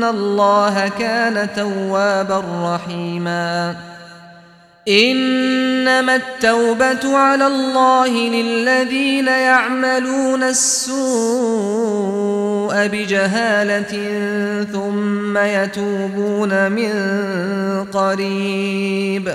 ان الله كان توابا رحيما انما التوبه على الله للذين يعملون السوء بجهاله ثم يتوبون من قريب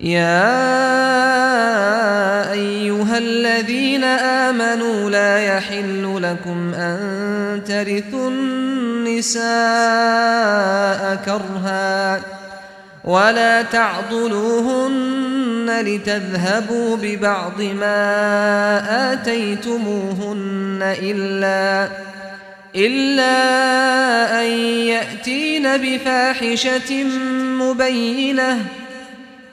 يا أيها الذين آمنوا لا يحل لكم أن ترثوا النساء كرها ولا تعضلوهن لتذهبوا ببعض ما آتيتموهن إلا إلا أن يأتين بفاحشة مبينة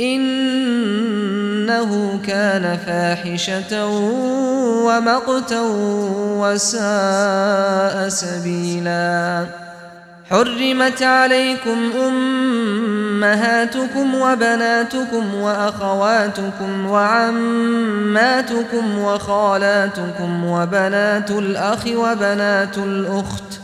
إنه كان فاحشة ومقتا وساء سبيلا. حرمت عليكم أمهاتكم وبناتكم وأخواتكم وعماتكم وخالاتكم وبنات الأخ وبنات الأخت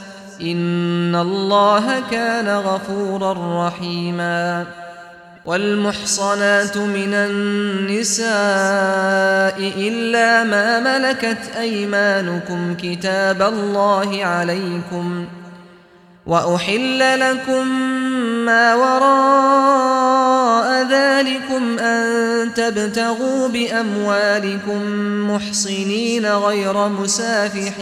ان الله كان غفورا رحيما والمحصنات من النساء الا ما ملكت ايمانكم كتاب الله عليكم واحل لكم ما وراء ذلكم ان تبتغوا باموالكم محصنين غير مسافحين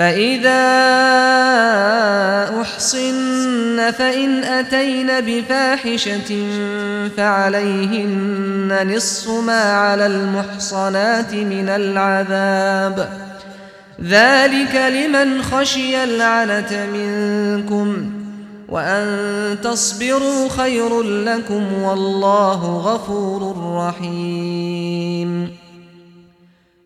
فإذا أحصن فإن أتين بفاحشة فعليهن نص ما على المحصنات من العذاب ذلك لمن خشي العنة منكم وأن تصبروا خير لكم والله غفور رحيم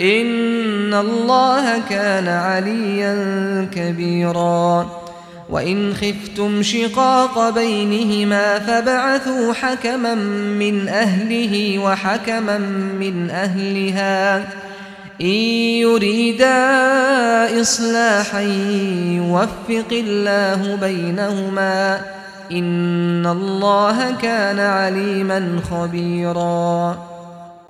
ان الله كان عليا كبيرا وان خفتم شقاق بينهما فبعثوا حكما من اهله وحكما من اهلها ان يريدا اصلاحا يوفق الله بينهما ان الله كان عليما خبيرا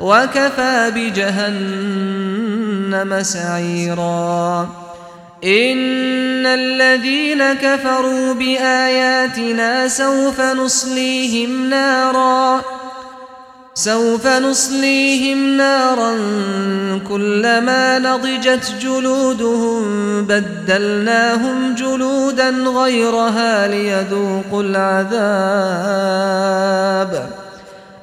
وكفى بجهنم سعيرا. ان الذين كفروا باياتنا سوف نصليهم نارا سوف نصليهم نارا كلما نضجت جلودهم بدلناهم جلودا غيرها ليذوقوا العذاب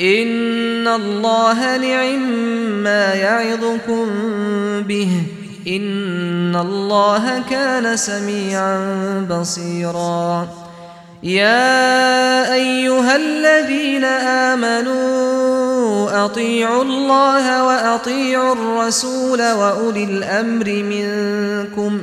ان الله لعم ما يعظكم به ان الله كان سميعا بصيرا. يا ايها الذين امنوا اطيعوا الله واطيعوا الرسول واولي الامر منكم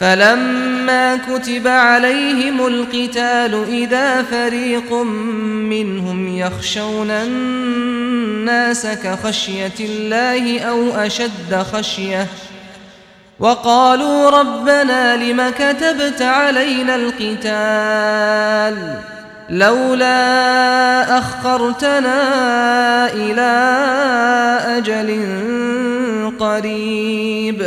فلما كتب عليهم القتال إذا فريق منهم يخشون الناس كخشية الله أو أشد خشية وقالوا ربنا لِمَ كتبت علينا القتال لولا أخرتنا إلى أجل قريب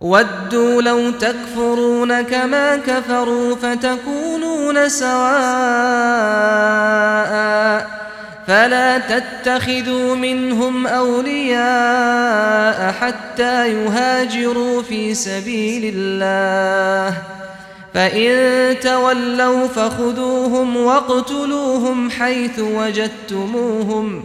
ودوا لو تكفرون كما كفروا فتكونون سواء فلا تتخذوا منهم أولياء حتى يهاجروا في سبيل الله. فإن تولوا فخذوهم واقتلوهم حيث وجدتموهم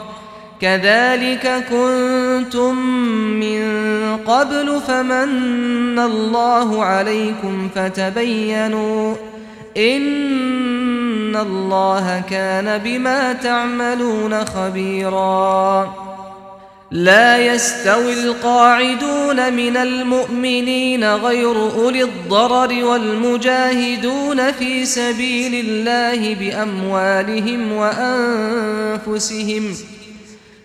كذلك كنتم من قبل فمن الله عليكم فتبينوا ان الله كان بما تعملون خبيرا. لا يستوي القاعدون من المؤمنين غير أولي الضرر والمجاهدون في سبيل الله بأموالهم وأنفسهم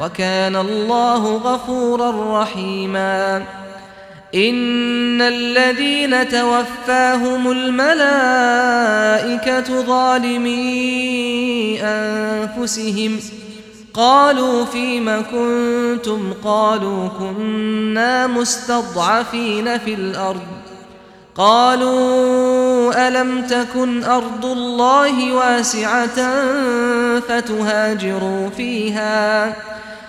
وكان الله غفورا رحيما. إن الذين توفاهم الملائكة ظالمي أنفسهم. قالوا فيما كنتم؟ قالوا كنا مستضعفين في الأرض. قالوا ألم تكن أرض الله واسعة فتهاجروا فيها؟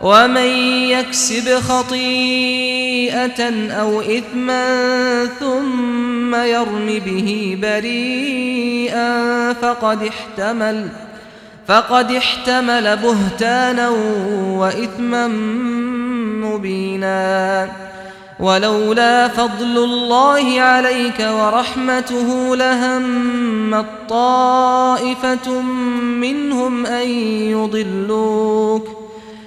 ومن يكسب خطيئة أو إثما ثم يرم به بريئا فقد احتمل فقد احتمل بهتانا وإثما مبينا ولولا فضل الله عليك ورحمته لهم الطائفة منهم أن يضلوك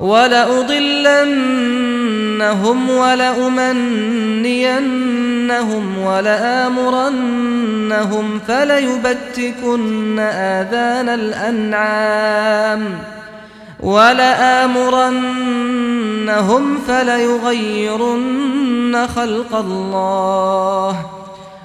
وَلَأُضِلَّنَّهُمْ وَلَأُمَنِّيَنَّهُمْ وَلَآمُرَنَّهُمْ فَلَيُبَتِّكُنَّ آذَانَ الْأَنْعَامِ وَلَآمُرَنَّهُمْ فَلَيُغَيِّرُنَّ خَلْقَ اللَّهِ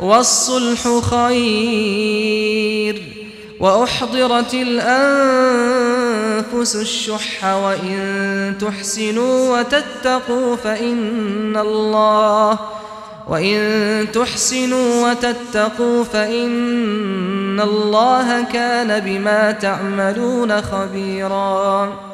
والصلح خير وأحضرت الأنفس الشح وإن تحسنوا وتتقوا فإن الله وإن تحسنوا وتتقوا فإن الله كان بما تعملون خبيراً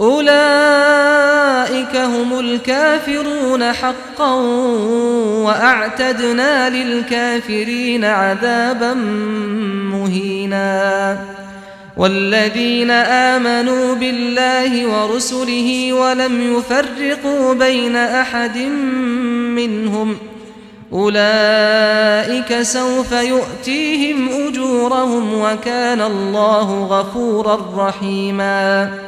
أولئك هم الكافرون حقا وأعتدنا للكافرين عذابا مهينا. والذين آمنوا بالله ورسله ولم يفرقوا بين أحد منهم أولئك سوف يؤتيهم أجورهم وكان الله غفورا رحيماً.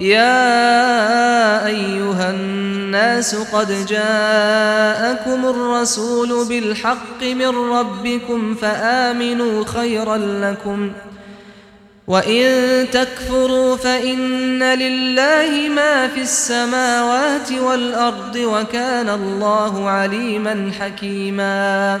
يا أيها الناس قد جاءكم الرسول بالحق من ربكم فآمنوا خيرا لكم وَإِن تَكْفُرُوا فَإِنَّ لِلَّهِ مَا فِي السَّمَاوَاتِ وَالْأَرْضِ وَكَانَ اللَّهُ عَلِيمًا حَكِيمًا